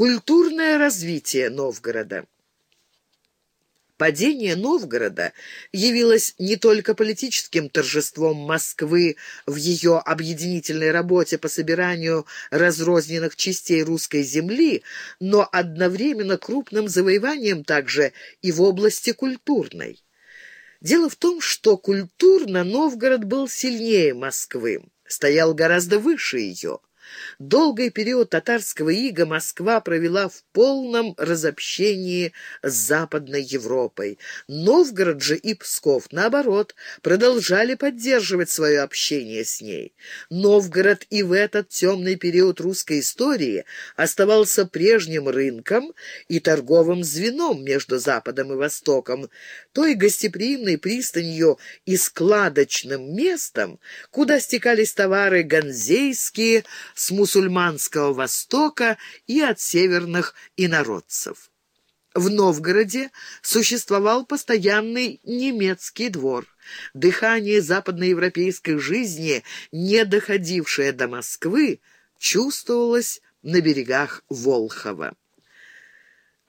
Культурное развитие Новгорода. Падение Новгорода явилось не только политическим торжеством Москвы в ее объединительной работе по собиранию разрозненных частей русской земли, но одновременно крупным завоеванием также и в области культурной. Дело в том, что культурно Новгород был сильнее Москвы, стоял гораздо выше ее. Долгий период татарского ига Москва провела в полном разобщении с Западной Европой. Новгород же и Псков, наоборот, продолжали поддерживать свое общение с ней. Новгород и в этот темный период русской истории оставался прежним рынком и торговым звеном между Западом и Востоком, той гостеприимной пристанью и складочным местом, куда стекались товары ганзейские, с мусульманского Востока и от северных инородцев. В Новгороде существовал постоянный немецкий двор. Дыхание западноевропейской жизни, не доходившее до Москвы, чувствовалось на берегах Волхова.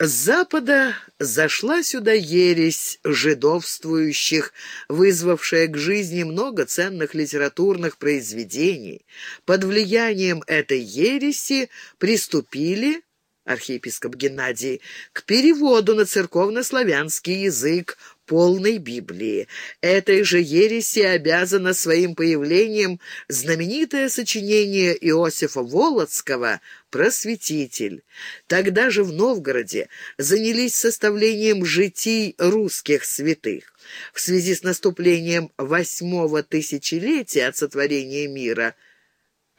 С запада зашла сюда ересь жидовствующих, вызвавшая к жизни много ценных литературных произведений. Под влиянием этой ереси приступили архиепископ Геннадий, к переводу на церковно-славянский язык полной Библии. Этой же ереси обязано своим появлением знаменитое сочинение Иосифа Волоцкого «Просветитель». Тогда же в Новгороде занялись составлением житий русских святых. В связи с наступлением восьмого тысячелетия от сотворения мира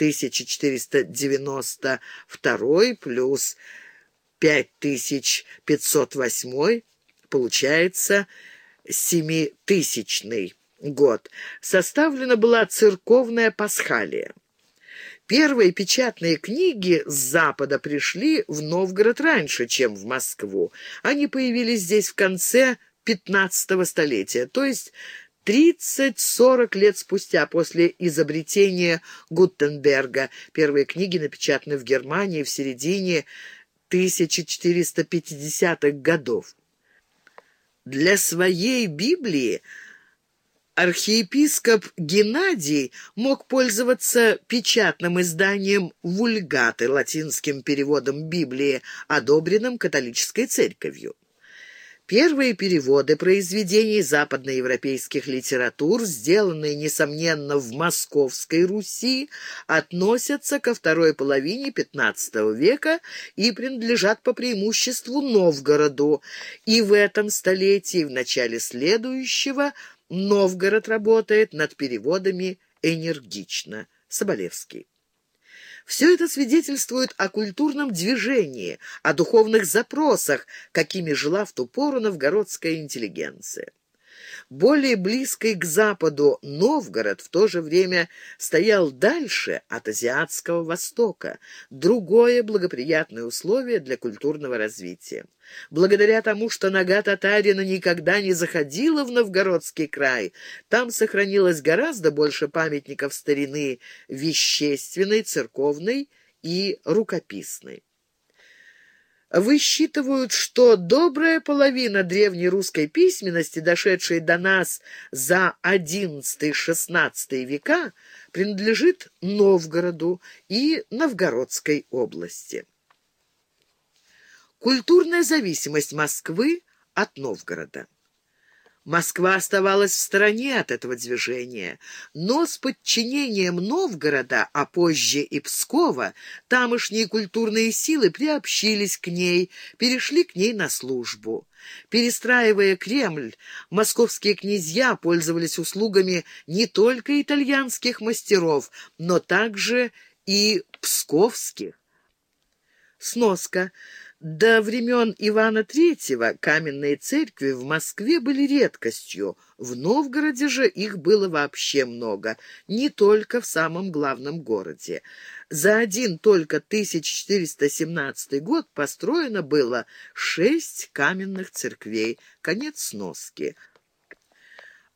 1492 плюс 5508 получается семитысячный год, составлена была церковная пасхалия. Первые печатные книги с Запада пришли в Новгород раньше, чем в Москву. Они появились здесь в конце XV столетия, то есть 30-40 лет спустя после изобретения Гутенберга. Первые книги напечатаны в Германии в середине 1450-х годов. Для своей Библии архиепископ Геннадий мог пользоваться печатным изданием «Вульгаты» латинским переводом Библии, одобренным католической церковью. Первые переводы произведений западноевропейских литератур, сделанные, несомненно, в Московской Руси, относятся ко второй половине XV века и принадлежат по преимуществу Новгороду. И в этом столетии, в начале следующего, Новгород работает над переводами энергично. Соболевский. Все это свидетельствует о культурном движении, о духовных запросах, какими жила в ту пору новгородская интеллигенция. Более близкий к западу Новгород в то же время стоял дальше от Азиатского Востока, другое благоприятное условие для культурного развития. Благодаря тому, что нога татарина никогда не заходила в Новгородский край, там сохранилось гораздо больше памятников старины вещественной, церковной и рукописной высчитывают, что добрая половина древней русской письменности, дошедшей до нас за XI-XVI века, принадлежит Новгороду и Новгородской области. Культурная зависимость Москвы от Новгорода. Москва оставалась в стороне от этого движения, но с подчинением Новгорода, а позже и Пскова, тамошние культурные силы приобщились к ней, перешли к ней на службу. Перестраивая Кремль, московские князья пользовались услугами не только итальянских мастеров, но также и псковских. Сноска. До времен Ивана III каменные церкви в Москве были редкостью, в Новгороде же их было вообще много, не только в самом главном городе. За один только 1417 год построено было шесть каменных церквей. Конец сноски.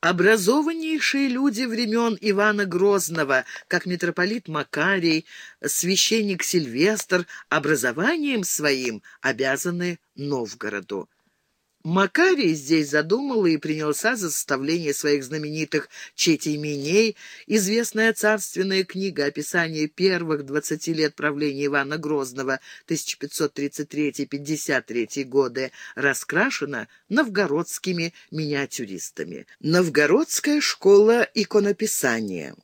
Образованнейшие люди времен Ивана Грозного, как митрополит Макарий, священник Сильвестр, образованием своим обязаны Новгороду. Макарий здесь задумал и принялся за составление своих знаменитых четейменей, известная царственная книга описания первых двадцати лет правления Ивана Грозного 1533-53 годы, раскрашена новгородскими миниатюристами. Новгородская школа иконописания